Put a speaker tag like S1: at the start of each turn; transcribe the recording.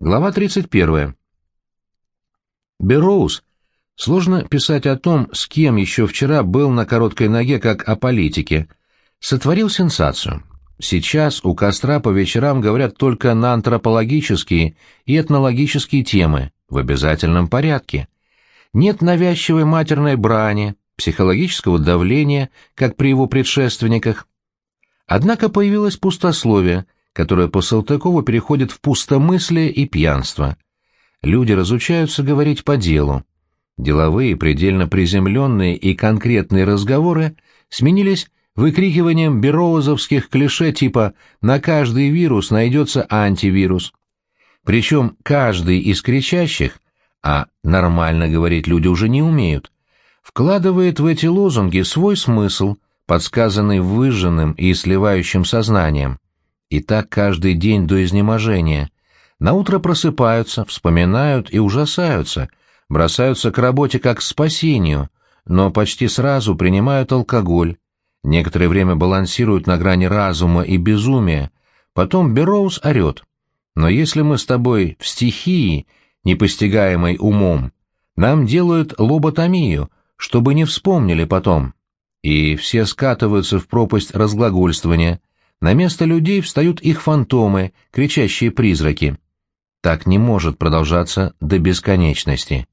S1: Глава 31. Берроуз. Сложно писать о том, с кем еще вчера был на короткой ноге, как о политике. Сотворил сенсацию. Сейчас у костра по вечерам говорят только на антропологические и этнологические темы, в обязательном порядке. Нет навязчивой матерной брани, психологического давления, как при его предшественниках. Однако появилось пустословие, которое по Салтыкову переходит в пустомыслие и пьянство. Люди разучаются говорить по делу. Деловые, предельно приземленные и конкретные разговоры сменились выкрикиванием бероузовских клише типа «на каждый вирус найдется антивирус». Причем каждый из кричащих, а нормально говорить люди уже не умеют, вкладывает в эти лозунги свой смысл, подсказанный выжженным и сливающим сознанием. И так каждый день до изнеможения. Наутро просыпаются, вспоминают и ужасаются, бросаются к работе как к спасению, но почти сразу принимают алкоголь, некоторое время балансируют на грани разума и безумия, потом Берроуз орет. Но если мы с тобой в стихии, непостигаемой умом, нам делают лоботомию, чтобы не вспомнили потом. И все скатываются в пропасть разглагольствования. На место людей встают их фантомы, кричащие призраки. Так не может продолжаться до бесконечности.